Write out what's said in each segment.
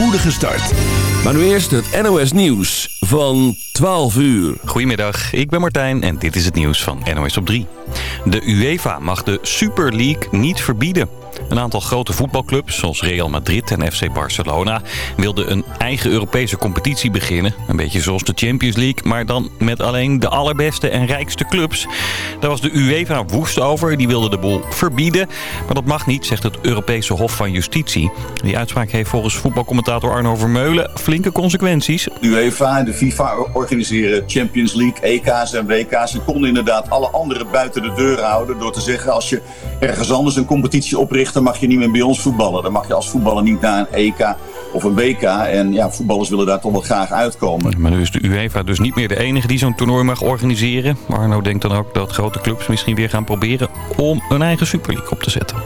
spoedige start. Maar nu eerst het NOS Nieuws van 12 uur. Goedemiddag, ik ben Martijn en dit is het nieuws van NOS op 3. De UEFA mag de Super League niet verbieden. Een aantal grote voetbalclubs, zoals Real Madrid en FC Barcelona... wilden een eigen Europese competitie beginnen. Een beetje zoals de Champions League, maar dan met alleen de allerbeste en rijkste clubs. Daar was de UEFA woest over, die wilde de boel verbieden. Maar dat mag niet, zegt het Europese Hof van Justitie. Die uitspraak heeft volgens voetbalcommentator Arno Vermeulen flinke consequenties. De UEFA en de FIFA organiseren Champions League, EK's en WK's... en konden inderdaad alle anderen buiten de deur houden... door te zeggen als je ergens anders een competitie opricht dan mag je niet meer bij ons voetballen. Dan mag je als voetballer niet naar een EK of een WK. En ja, voetballers willen daar toch wel graag uitkomen. Maar nu is de UEFA dus niet meer de enige die zo'n toernooi mag organiseren. Arno denkt dan ook dat grote clubs misschien weer gaan proberen om een eigen Super op te zetten.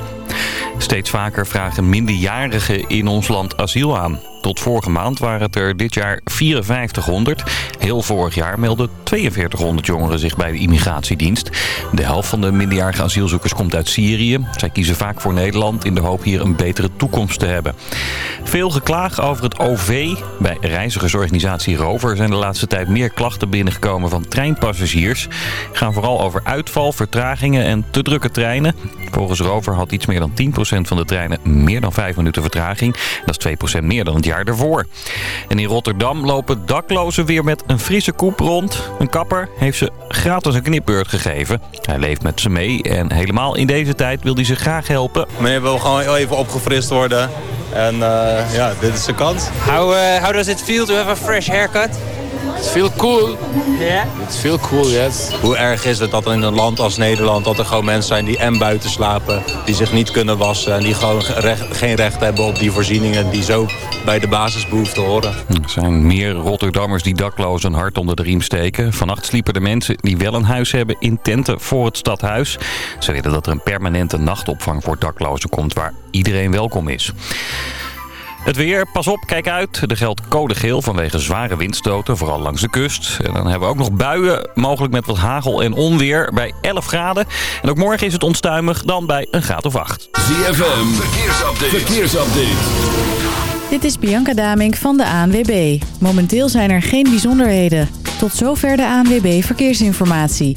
Steeds vaker vragen minderjarigen in ons land asiel aan. Tot vorige maand waren het er dit jaar 5400. Heel vorig jaar meldden 4200 jongeren zich bij de immigratiedienst. De helft van de minderjarige asielzoekers komt uit Syrië. Zij kiezen vaak voor Nederland in de hoop hier een betere toekomst te hebben. Veel geklaag over het OV. Bij reizigersorganisatie Rover zijn de laatste tijd meer klachten binnengekomen van treinpassagiers. Gaan vooral over uitval, vertragingen en te drukke treinen. Volgens Rover had iets meer dan 10% van de treinen meer dan 5 minuten vertraging. Dat is 2% meer dan het jaar jaar En in Rotterdam lopen daklozen weer met een frisse koep rond. Een kapper heeft ze gratis een knipbeurt gegeven. Hij leeft met ze mee en helemaal in deze tijd wil hij ze graag helpen. Meneer wil gewoon even opgefrist worden. En uh, ja, dit is de kans. How, uh, how does it feel to have a fresh haircut? It's feel cool. Yeah? It's feel cool, yes. Hoe erg is het dat er in een land als Nederland... dat er gewoon mensen zijn die en buiten slapen... die zich niet kunnen wassen... en die gewoon geen recht hebben op die voorzieningen... die zo bij de basisbehoeften horen. Er zijn meer Rotterdammers die dakloos een hart onder de riem steken. Vannacht sliepen de mensen die wel een huis hebben in tenten voor het stadhuis. Ze willen dat er een permanente nachtopvang voor daklozen komt... waar iedereen welkom is. Het weer, pas op, kijk uit. Er geldt code geel vanwege zware windstoten, vooral langs de kust. En dan hebben we ook nog buien, mogelijk met wat hagel en onweer bij 11 graden. En ook morgen is het onstuimig, dan bij een graad of 8. ZFM, verkeersupdate. verkeersupdate. Dit is Bianca Damink van de ANWB. Momenteel zijn er geen bijzonderheden. Tot zover de ANWB Verkeersinformatie.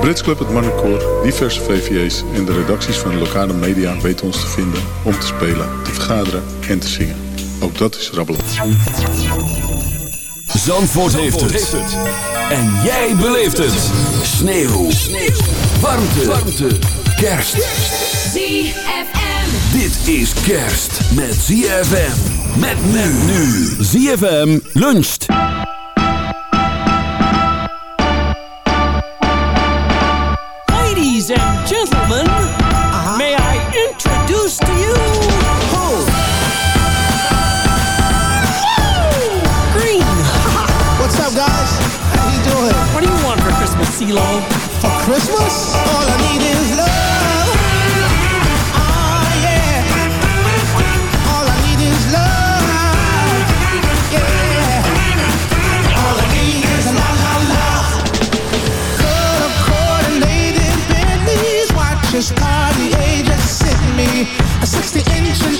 Brits Club, het Marnecoor, diverse VVA's en de redacties van de lokale media weten ons te vinden om te spelen, te vergaderen en te zingen. Ook dat is rabbelen. Zandvoort, heeft, het. En jij beleeft het. Sneeuw. Sneeuw. Warmte. Warmte. Kerst. ZFM. Dit is kerst met ZFM. Met men nu. ZFM luncht. Gentlemen, uh-huh. may I introduce to you... Who? Green. What's up, guys? How you doing? What do you want for Christmas, CeeLo? For Christmas? All I need 60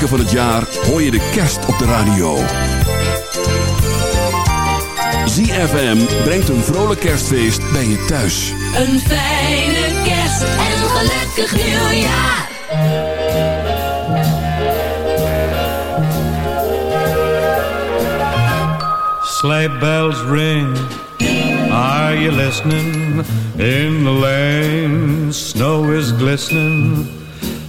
Weken van het jaar hoor je de kerst op de radio. ZFM brengt een vrolijk kerstfeest bij je thuis. Een fijne kerst en een gelukkig nieuwjaar. Sleigh bells ring. Are you listening? In the lane, snow is glistening.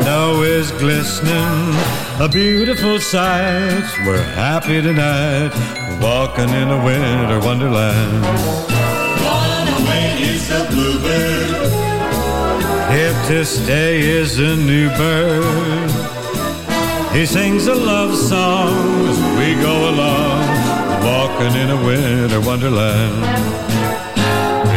Snow is glistening, a beautiful sight. We're happy tonight, walking in a winter wonderland. Flying away is the bluebird. If this day is a new bird, he sings a love song as we go along, walking in a winter wonderland.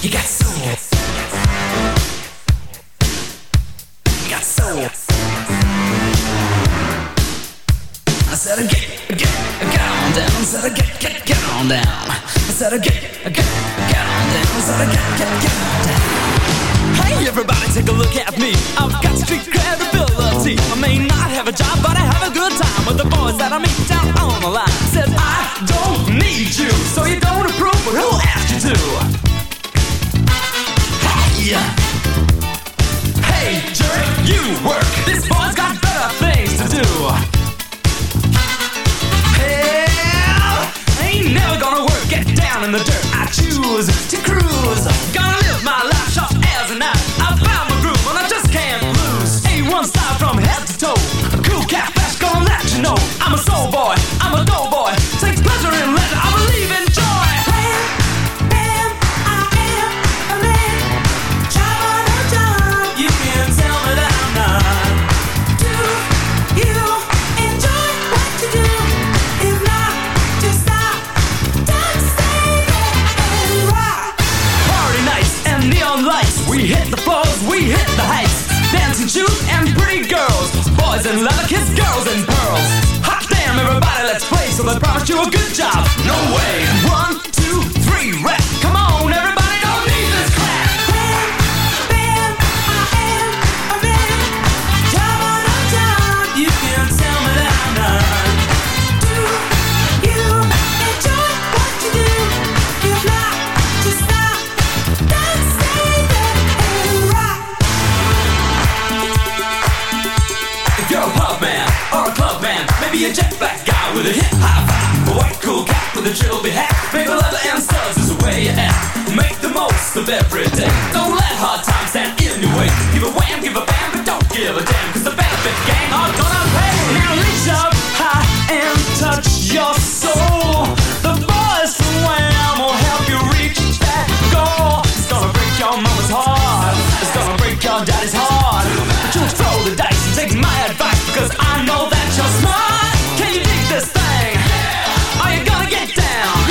You got soul. You got soul. I said, get, get, get on down. I said, get, get, get on down. I said, get, get, get on down. I said, get, get, get on down. Hey, everybody, take a look at me. I've got street credibility. I may not have a job, but I have a good time with the boys that I meet down on the line. Said, I don't need you. Hey, jerk, you work. This boy's got better things to do. Hell, ain't never gonna work. Get down in the dirt. I choose to cruise. Boys in leather, kiss girls in pearls. Hot damn, everybody, let's play. So I promise you a good job. No way. One, two, three, rap. Come on, a jet black guy with a hip hop vibe, a white cool cat with a trilby hat, maybe leather and studs is the way you act. Make the most of every day. Don't let hard times stand in your way. Give a wham, give a bam, but don't give a damn, cause the benefit gang are gonna pay. Now reach up high and touch your soul. The boys from Wham will help you reach that goal. It's gonna break your mama's heart. It's gonna break your daddy's heart. But you throw the dice and take my advice because I know that down?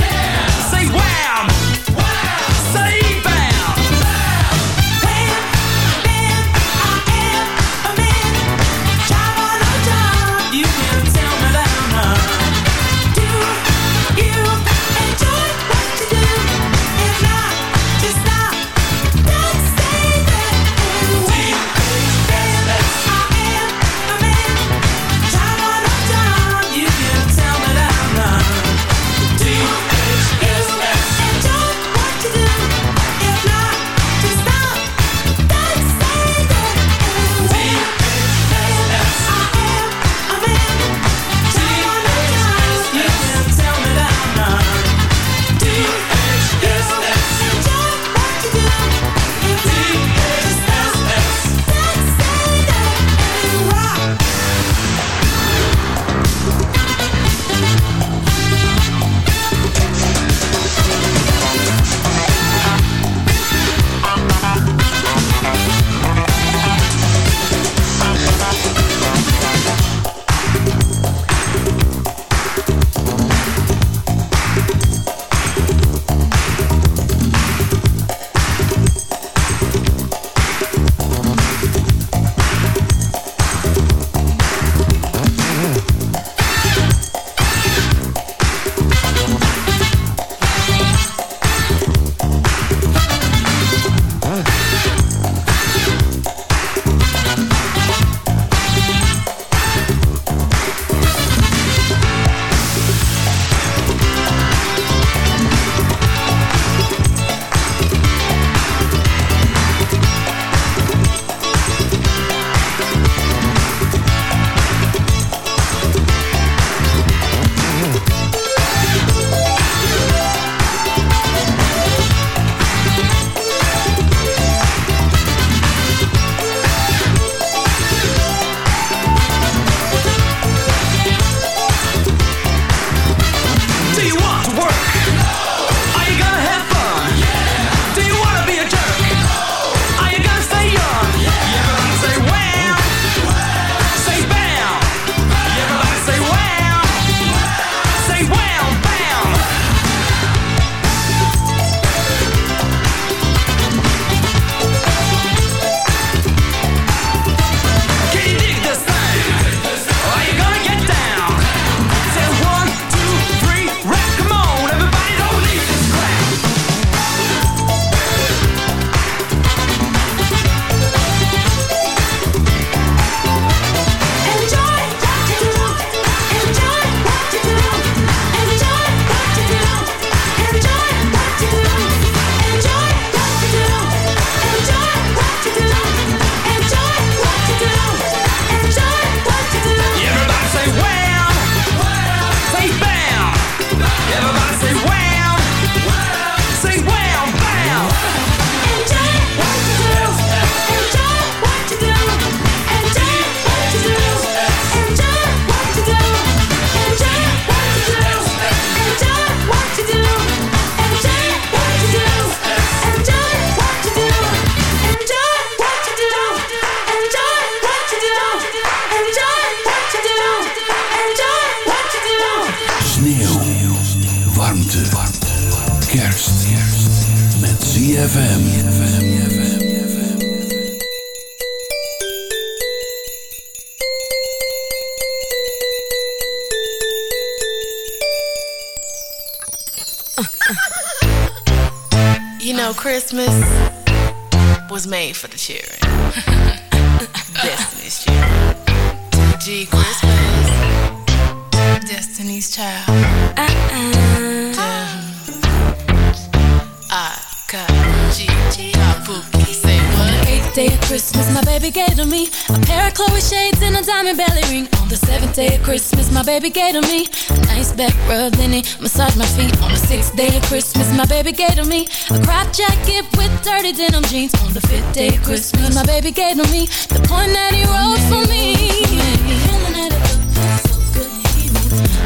baby gave to me a nice back rub, then he massaged my feet on the sixth day of Christmas. My baby gave to me a crop jacket with dirty denim jeans on the fifth day of Christmas. My baby gave to me the point that he wrote for me.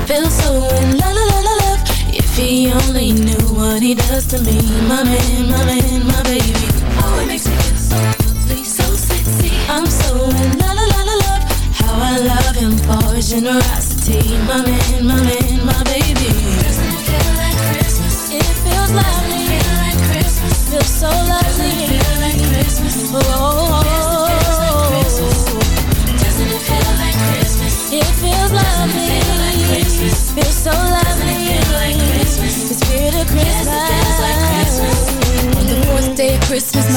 Feel so in love, love, love, love. If he only knew what he does to me, my man, my man, my baby. Oh, it makes me feel so lovely, so sexy. I'm so in love generosity, my man, my man.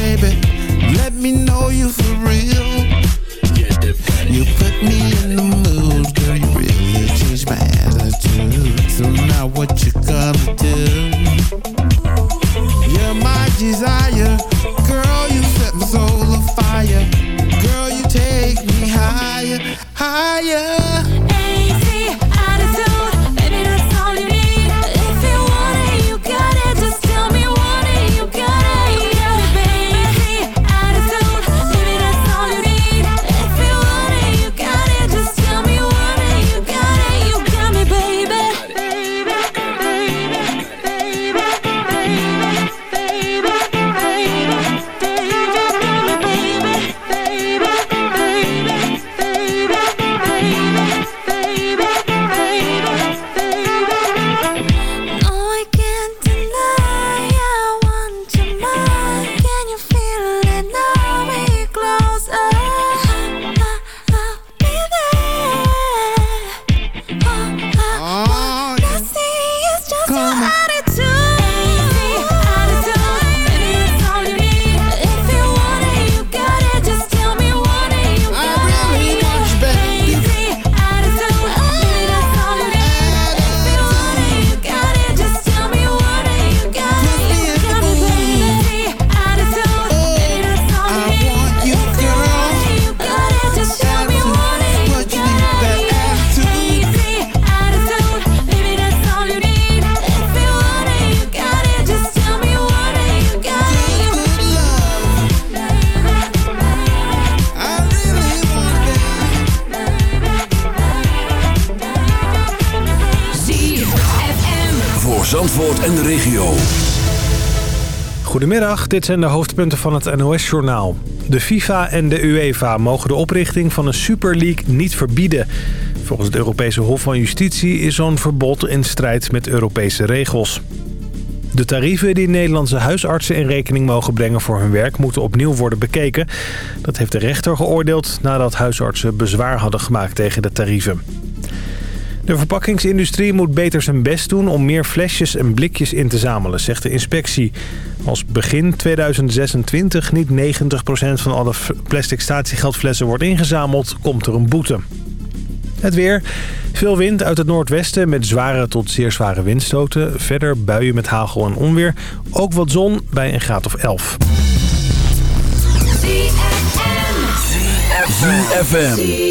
baby. Let me know you for real. You put me in the mood, girl. You really my attitude. So now what you gonna do? You're my desire, girl. You set my soul girl. You take me higher, higher. Zandvoort en de regio. Goedemiddag, dit zijn de hoofdpunten van het NOS-journaal. De FIFA en de UEFA mogen de oprichting van een Super League niet verbieden. Volgens het Europese Hof van Justitie is zo'n verbod in strijd met Europese regels. De tarieven die Nederlandse huisartsen in rekening mogen brengen voor hun werk... moeten opnieuw worden bekeken. Dat heeft de rechter geoordeeld nadat huisartsen bezwaar hadden gemaakt tegen de tarieven. De verpakkingsindustrie moet beter zijn best doen om meer flesjes en blikjes in te zamelen, zegt de inspectie. Als begin 2026 niet 90% van alle plastic statiegeldflessen wordt ingezameld, komt er een boete. Het weer. Veel wind uit het noordwesten met zware tot zeer zware windstoten. Verder buien met hagel en onweer. Ook wat zon bij een graad of 11. ZFM.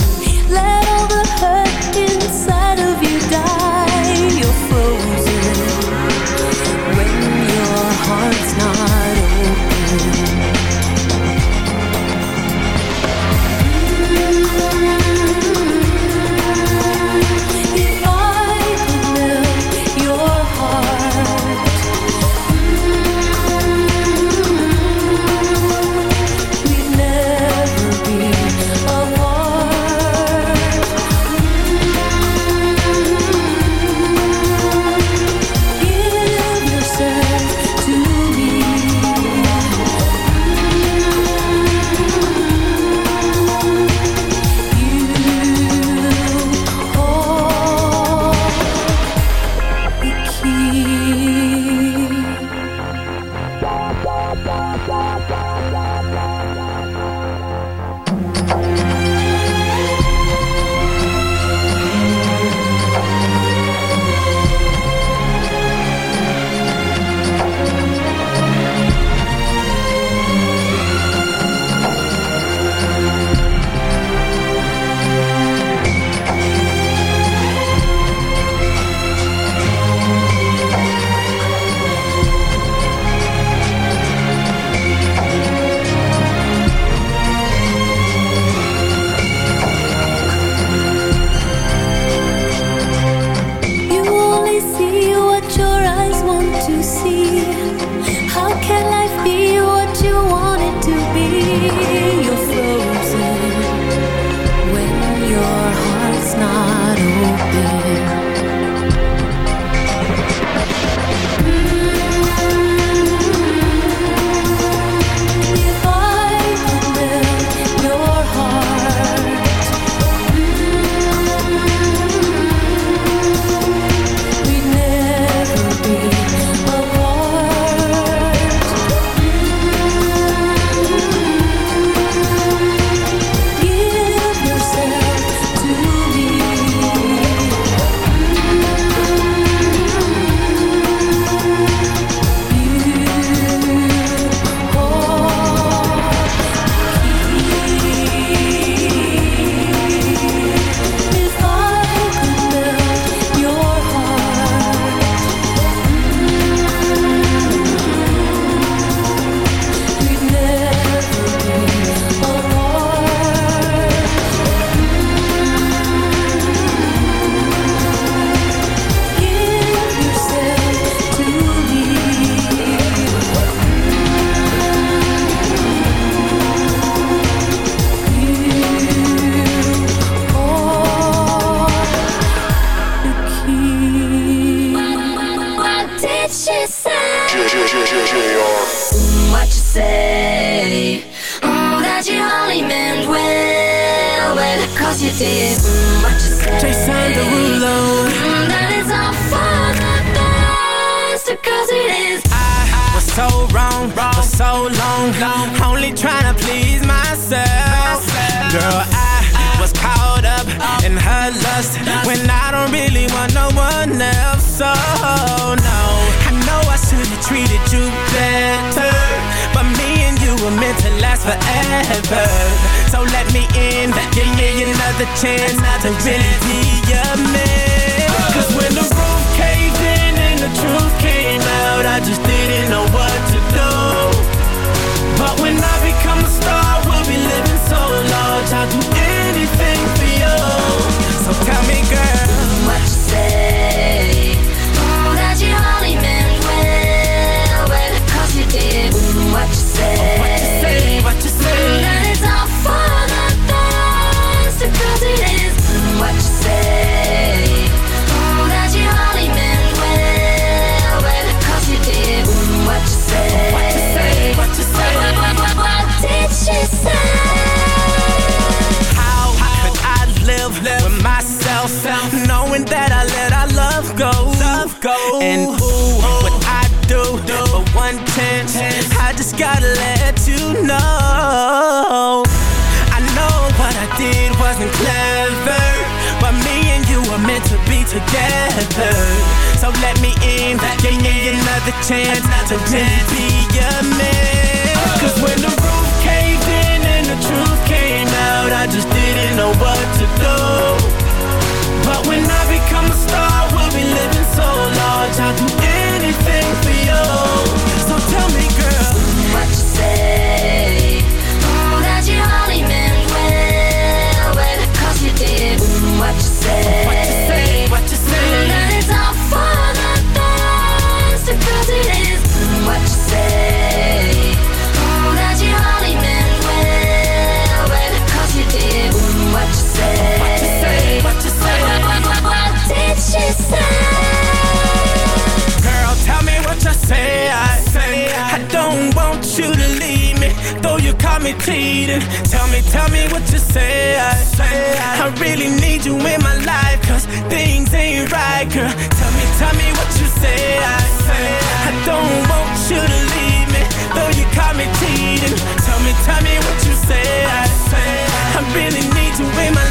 I really need you in my life,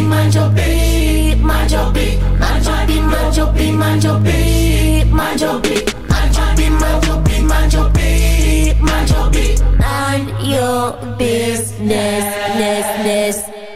beat, mind your beat, mind your beat, mind your beat, mind your beat, mind your beat, mind your beat, mind your beat, mind your beat, mind your beat, mind your beat, mind your business, business.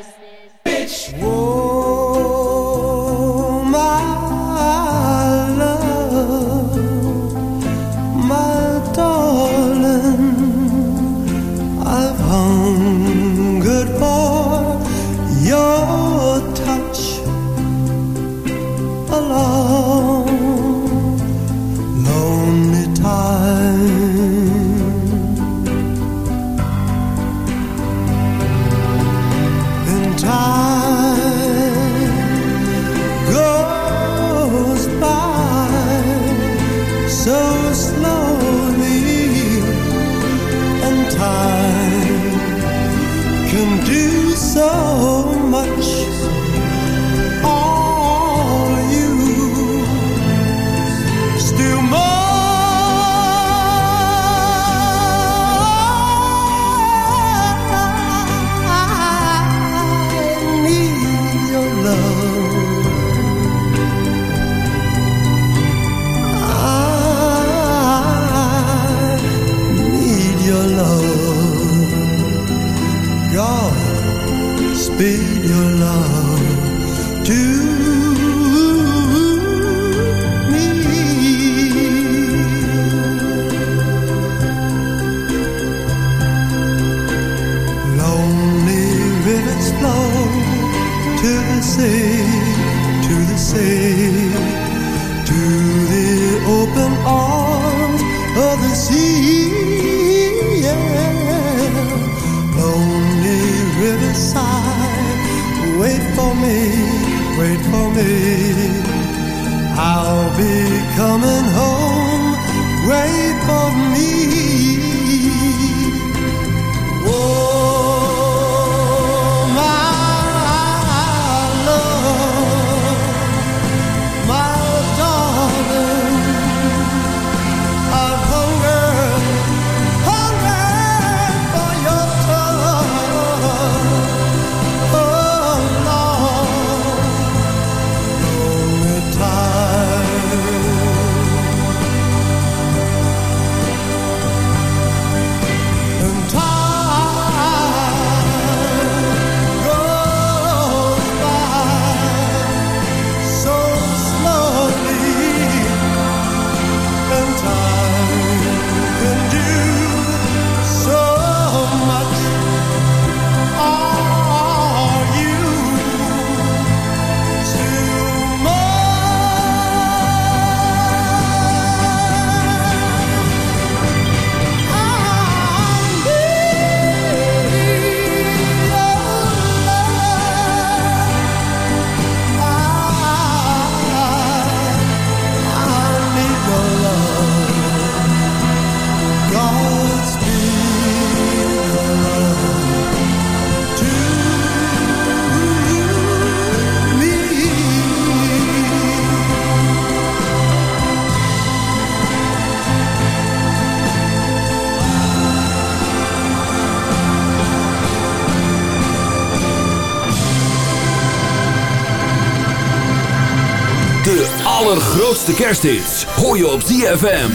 allergrootste kersthit. hoor je op ZFM.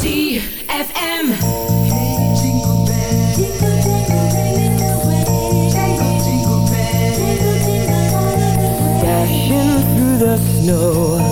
ZFM. Dashing snow.